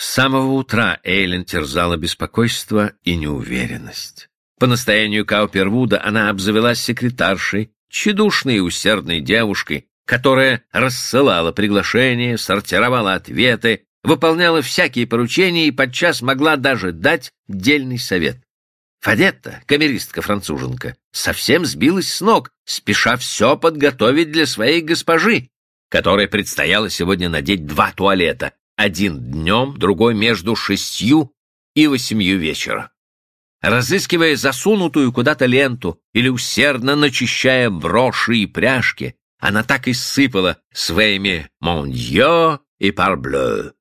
С самого утра Эйлин терзала беспокойство и неуверенность. По настоянию Каупервуда она обзавелась секретаршей, тщедушной и усердной девушкой, которая рассылала приглашения, сортировала ответы, выполняла всякие поручения и подчас могла даже дать дельный совет. Фадетта, камеристка-француженка, совсем сбилась с ног, спеша все подготовить для своей госпожи, которой предстояло сегодня надеть два туалета, один днем, другой между шестью и восемью вечера. Разыскивая засунутую куда-то ленту или усердно начищая броши и пряжки, она так и сыпала своими «Мондье» и «Парблeu».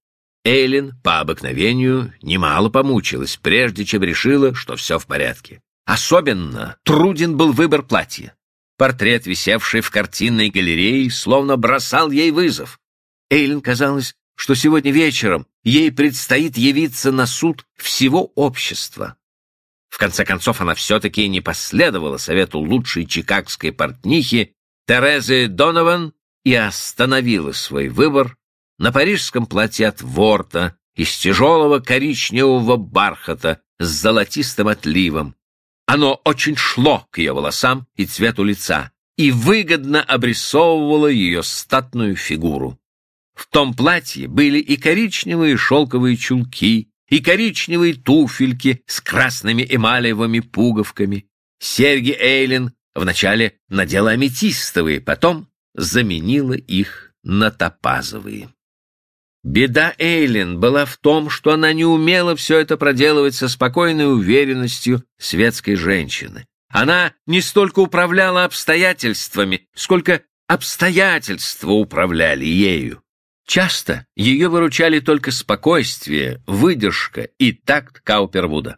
Эйлин по обыкновению немало помучилась, прежде чем решила, что все в порядке. Особенно труден был выбор платья. Портрет, висевший в картинной галерее, словно бросал ей вызов. Эйлин казалось, что сегодня вечером ей предстоит явиться на суд всего общества. В конце концов, она все-таки не последовала совету лучшей чикагской портнихи Терезы Донован и остановила свой выбор на парижском платье от Ворта из тяжелого коричневого бархата с золотистым отливом. Оно очень шло к ее волосам и цвету лица и выгодно обрисовывало ее статную фигуру. В том платье были и коричневые шелковые чулки, и коричневые туфельки с красными эмалевыми пуговками. Серьги Эйлин вначале надела аметистовые, потом заменила их на топазовые. Беда Эйлин была в том, что она не умела все это проделывать со спокойной уверенностью светской женщины. Она не столько управляла обстоятельствами, сколько обстоятельства управляли ею. Часто ее выручали только спокойствие, выдержка и такт Каупервуда.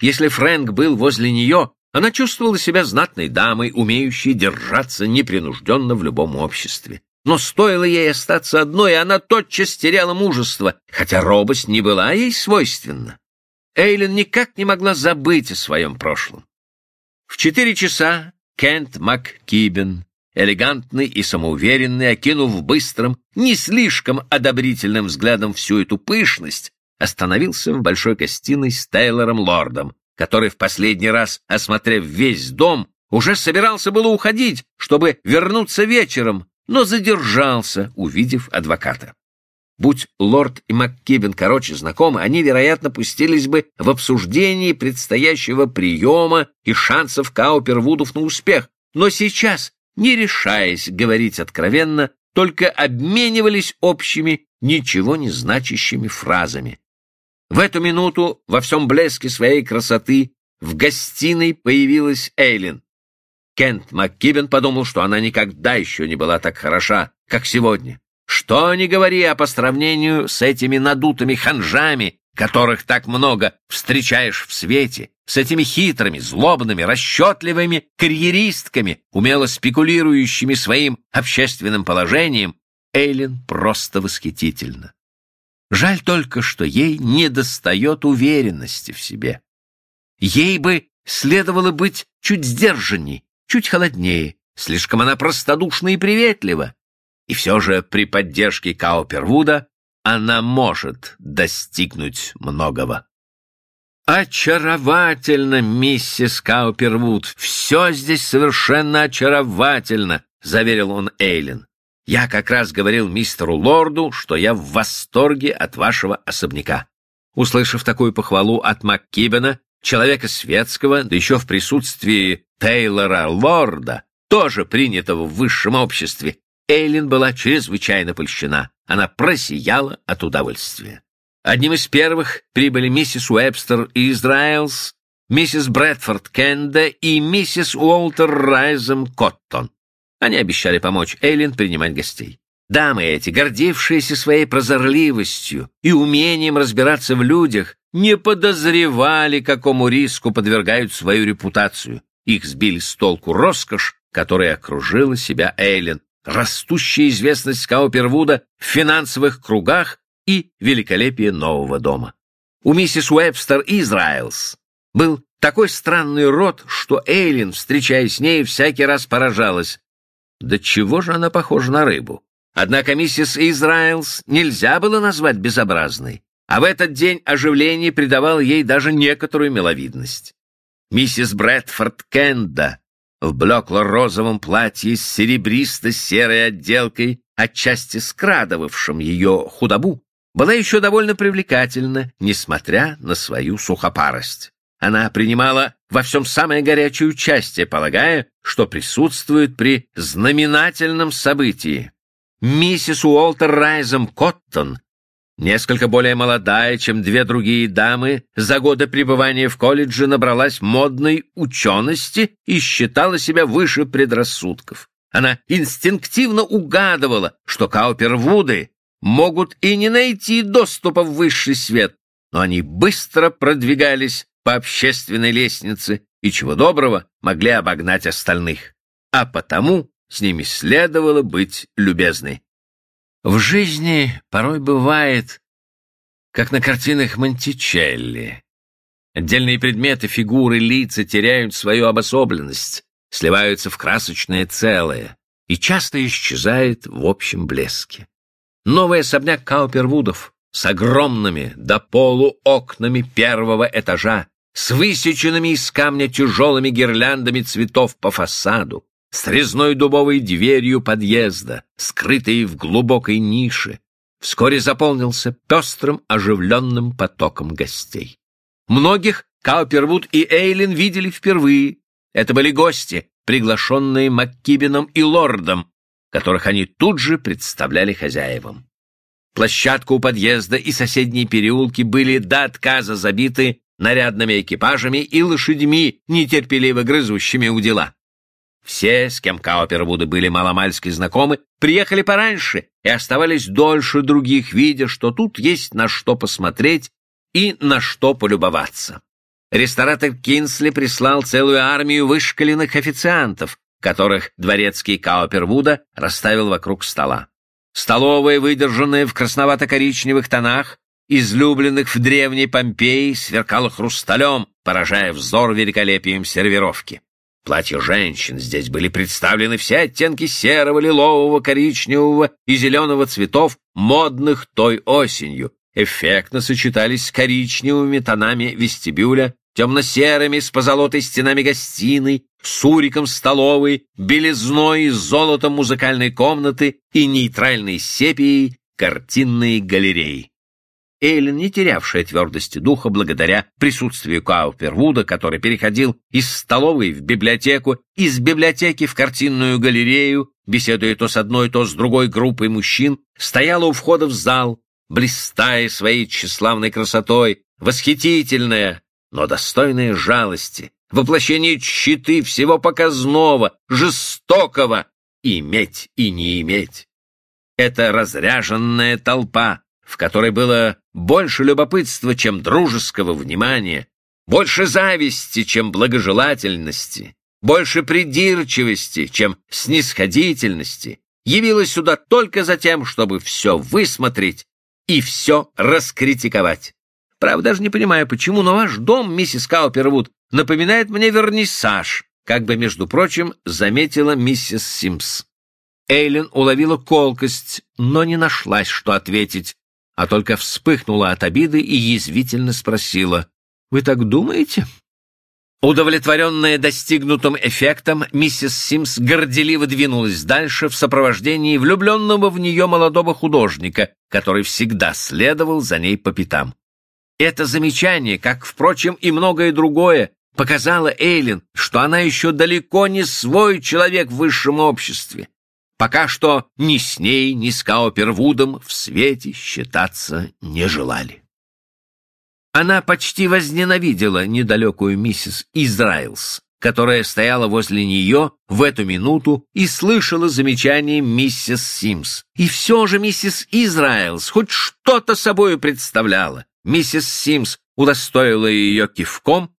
Если Фрэнк был возле нее, она чувствовала себя знатной дамой, умеющей держаться непринужденно в любом обществе. Но стоило ей остаться одной, она тотчас теряла мужество, хотя робость не была ей свойственна. Эйлин никак не могла забыть о своем прошлом. В четыре часа Кент МакКибен элегантный и самоуверенный, окинув быстрым, не слишком одобрительным взглядом всю эту пышность, остановился в большой гостиной с Тейлором Лордом, который в последний раз, осмотрев весь дом, уже собирался было уходить, чтобы вернуться вечером, но задержался, увидев адвоката. Будь лорд и МакКибен короче знакомы, они, вероятно, пустились бы в обсуждении предстоящего приема и шансов Каупервудов на успех. Но сейчас не решаясь говорить откровенно, только обменивались общими, ничего не значащими фразами. В эту минуту, во всем блеске своей красоты, в гостиной появилась Эйлин. Кент МакКибен подумал, что она никогда еще не была так хороша, как сегодня. Что ни говори, а по сравнению с этими надутыми ханжами, которых так много встречаешь в свете, с этими хитрыми, злобными, расчетливыми карьеристками, умело спекулирующими своим общественным положением, Эйлин просто восхитительна. Жаль только, что ей недостает уверенности в себе. Ей бы следовало быть чуть сдержанней, чуть холоднее, слишком она простодушна и приветлива. И все же при поддержке Каупервуда она может достигнуть многого. «Очаровательно, миссис Каупервуд! Все здесь совершенно очаровательно!» — заверил он Эйлин. «Я как раз говорил мистеру Лорду, что я в восторге от вашего особняка». Услышав такую похвалу от МакКибена, человека светского, да еще в присутствии Тейлора Лорда, тоже принятого в высшем обществе, Эйлин была чрезвычайно польщена. Она просияла от удовольствия. Одним из первых прибыли миссис Уэбстер Израилс, миссис Брэдфорд Кенда и миссис Уолтер Райзем Коттон. Они обещали помочь Эйлин принимать гостей. Дамы эти, гордившиеся своей прозорливостью и умением разбираться в людях, не подозревали, какому риску подвергают свою репутацию. Их сбили с толку роскошь, которая окружила себя Эйлин, растущая известность Каупервуда в финансовых кругах и великолепие нового дома. У миссис Уэбстер Израилс был такой странный род, что Эйлин, встречаясь с ней, всякий раз поражалась. Да чего же она похожа на рыбу? Однако миссис Израилс нельзя было назвать безобразной. а в этот день оживление придавало ей даже некоторую миловидность. Миссис Брэдфорд Кенда в блекло-розовом платье с серебристо-серой отделкой, отчасти скрадывавшим ее худобу, была еще довольно привлекательна, несмотря на свою сухопарость. Она принимала во всем самое горячее участие, полагая, что присутствует при знаменательном событии. Миссис Уолтер Райзом Коттон Несколько более молодая, чем две другие дамы, за годы пребывания в колледже набралась модной учености и считала себя выше предрассудков. Она инстинктивно угадывала, что Каупервуды могут и не найти доступа в высший свет, но они быстро продвигались по общественной лестнице и, чего доброго, могли обогнать остальных. А потому с ними следовало быть любезной. В жизни порой бывает, как на картинах Монтичелли. Отдельные предметы, фигуры, лица теряют свою обособленность, сливаются в красочное целое и часто исчезает в общем блеске. Новый особняк Каупервудов с огромными до полу окнами первого этажа, с высеченными из камня тяжелыми гирляндами цветов по фасаду, с резной дубовой дверью подъезда, скрытой в глубокой нише, вскоре заполнился пестрым оживленным потоком гостей. Многих Каупервуд и Эйлин видели впервые. Это были гости, приглашенные Маккибином и Лордом, которых они тут же представляли хозяевам. Площадка у подъезда и соседние переулки были до отказа забиты нарядными экипажами и лошадьми, нетерпеливо грызущими у дела. Все, с кем Каупервуды были маломальски знакомы, приехали пораньше и оставались дольше других, видя, что тут есть на что посмотреть и на что полюбоваться. Ресторатор Кинсли прислал целую армию вышкаленных официантов, которых дворецкий Каупервуда расставил вокруг стола. Столовая, выдержанная в красновато-коричневых тонах, излюбленных в древней Помпеи, сверкала хрусталем, поражая взор великолепием сервировки. Платья женщин здесь были представлены все оттенки серого, лилового, коричневого и зеленого цветов, модных той осенью. Эффектно сочетались с коричневыми тонами вестибюля, темно-серыми с позолотой стенами гостиной, суриком столовой, белизной и золотом музыкальной комнаты и нейтральной сепией картинной галереи. Эйлин, не терявшая твердости духа благодаря присутствию Каупервуда, который переходил из столовой в библиотеку, из библиотеки в картинную галерею, беседуя то с одной, то с другой группой мужчин, стояла у входа в зал, блистая своей тщеславной красотой, восхитительная, но достойная жалости, воплощение щиты всего показного, жестокого, иметь и не иметь. Это разряженная толпа, в которой было больше любопытства, чем дружеского внимания, больше зависти, чем благожелательности, больше придирчивости, чем снисходительности, явилась сюда только за тем, чтобы все высмотреть и все раскритиковать. Правда, даже не понимаю, почему, но ваш дом, миссис Каупервуд, напоминает мне вернисаж, как бы, между прочим, заметила миссис Симс. Эйлин уловила колкость, но не нашлась, что ответить, а только вспыхнула от обиды и язвительно спросила, «Вы так думаете?» Удовлетворенная достигнутым эффектом, миссис Симс горделиво двинулась дальше в сопровождении влюбленного в нее молодого художника, который всегда следовал за ней по пятам. Это замечание, как, впрочем, и многое другое, показало Эйлин, что она еще далеко не свой человек в высшем обществе, пока что ни с ней, ни с Каупервудом в свете считаться не желали. Она почти возненавидела недалекую миссис Израилс, которая стояла возле нее в эту минуту и слышала замечание миссис Симс. И все же миссис Израилс хоть что-то собою представляла. Миссис Симс удостоила ее кивком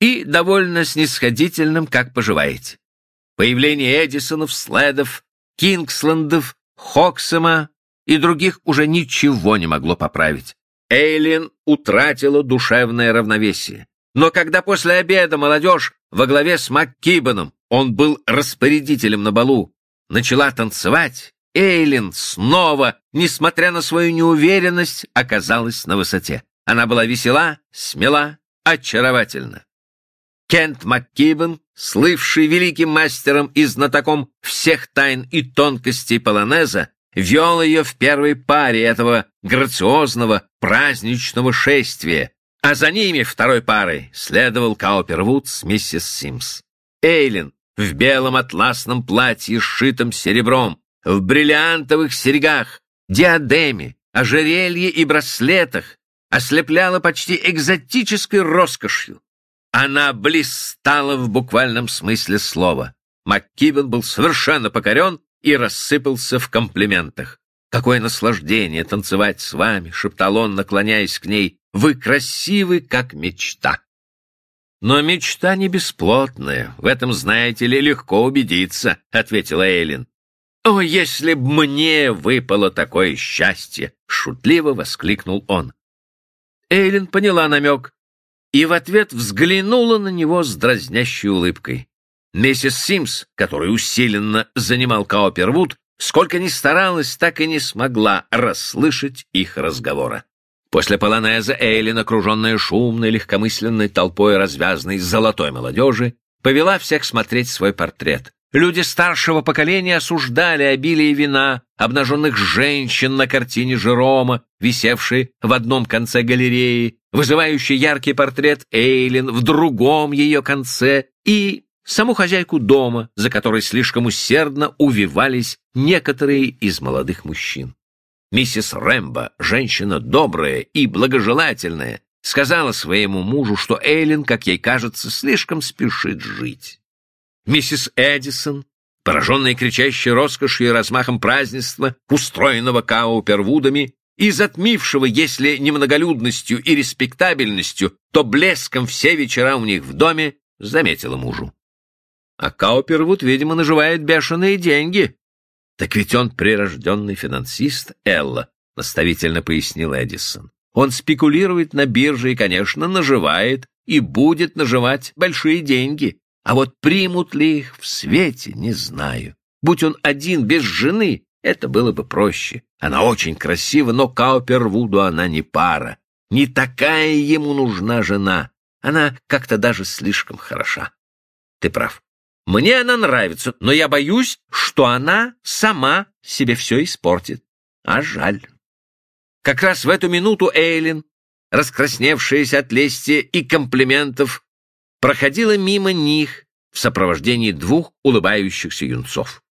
и довольно снисходительным, как поживаете. Появление Эдисонов, Следов, Кингсландов, Хоксема и других уже ничего не могло поправить. Эйлин утратила душевное равновесие. Но когда после обеда молодежь во главе с МакКибаном, он был распорядителем на балу, начала танцевать, Эйлин снова, несмотря на свою неуверенность, оказалась на высоте. Она была весела, смела, очаровательна. Кент МакКибен, слывший великим мастером и знатоком всех тайн и тонкостей полонеза, вел ее в первой паре этого грациозного праздничного шествия, а за ними второй парой следовал Каупервуд с миссис Симс. Эйлин в белом атласном платье, сшитом серебром, в бриллиантовых серьгах, диадеме, ожерелье и браслетах, ослепляла почти экзотической роскошью. Она блистала в буквальном смысле слова. МакКибен был совершенно покорен и рассыпался в комплиментах. «Какое наслаждение танцевать с вами!» — шептал он, наклоняясь к ней. «Вы красивы, как мечта!» «Но мечта не бесплотная, в этом, знаете ли, легко убедиться», — ответила Эйлин. «О, если б мне выпало такое счастье!» — шутливо воскликнул он. Эйлин поняла намек и в ответ взглянула на него с дразнящей улыбкой. Миссис Симс, который усиленно занимал Каупервуд, сколько ни старалась, так и не смогла расслышать их разговора. После полонеза Эйлин, окруженная шумной, легкомысленной толпой развязной золотой молодежи, повела всех смотреть свой портрет. Люди старшего поколения осуждали обилие вина, обнаженных женщин на картине Жерома, висевшей в одном конце галереи, вызывающий яркий портрет Эйлин в другом ее конце и саму хозяйку дома, за которой слишком усердно увивались некоторые из молодых мужчин. Миссис Рэмбо, женщина добрая и благожелательная, сказала своему мужу, что Эйлин, как ей кажется, слишком спешит жить. Миссис Эдисон, пораженная кричащей роскошью и размахом празднества, устроенного Каупервудами, и затмившего, если не многолюдностью и респектабельностью, то блеском все вечера у них в доме, заметила мужу. А Каупервуд, видимо, наживает бешеные деньги. Так ведь он прирожденный финансист, Элла, наставительно пояснил Эдисон. Он спекулирует на бирже и, конечно, наживает и будет наживать большие деньги. А вот примут ли их в свете, не знаю. Будь он один, без жены, это было бы проще. Она очень красива, но Каупервуду она не пара. Не такая ему нужна жена. Она как-то даже слишком хороша. Ты прав. Мне она нравится, но я боюсь, что она сама себе все испортит. А жаль. Как раз в эту минуту Эйлин, раскрасневшаяся от лести и комплиментов, проходила мимо них в сопровождении двух улыбающихся юнцов.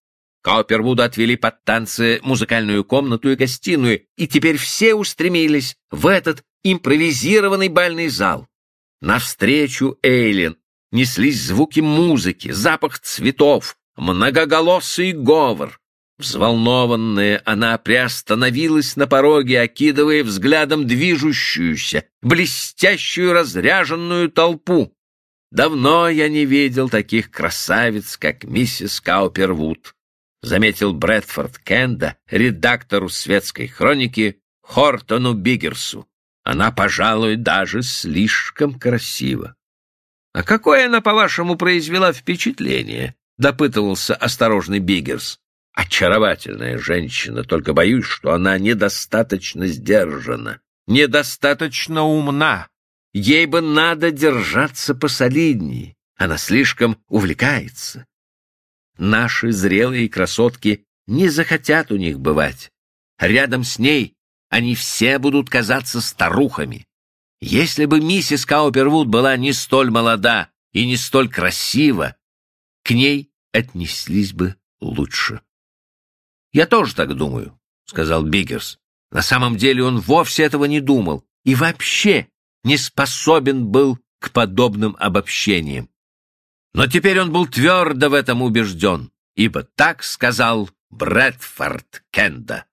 Каупервуда отвели под танцы музыкальную комнату и гостиную, и теперь все устремились в этот импровизированный бальный зал. Навстречу Эйлин неслись звуки музыки, запах цветов, многоголосый говор. Взволнованная, она приостановилась на пороге, окидывая взглядом движущуюся, блестящую разряженную толпу. Давно я не видел таких красавиц, как миссис Каупервуд, заметил Брэдфорд Кенда, редактору светской хроники Хортону Биггерсу. Она, пожалуй, даже слишком красива. — А какое она, по-вашему, произвела впечатление? — допытывался осторожный Биггерс. — Очаровательная женщина, только боюсь, что она недостаточно сдержана, недостаточно умна. Ей бы надо держаться посолиднее. Она слишком увлекается. Наши зрелые красотки не захотят у них бывать. Рядом с ней они все будут казаться старухами. Если бы миссис Каупервуд была не столь молода и не столь красива, к ней отнеслись бы лучше. «Я тоже так думаю», — сказал Биггерс. На самом деле он вовсе этого не думал и вообще не способен был к подобным обобщениям. Но теперь он был твердо в этом убежден, ибо так сказал Брэдфорд Кенда.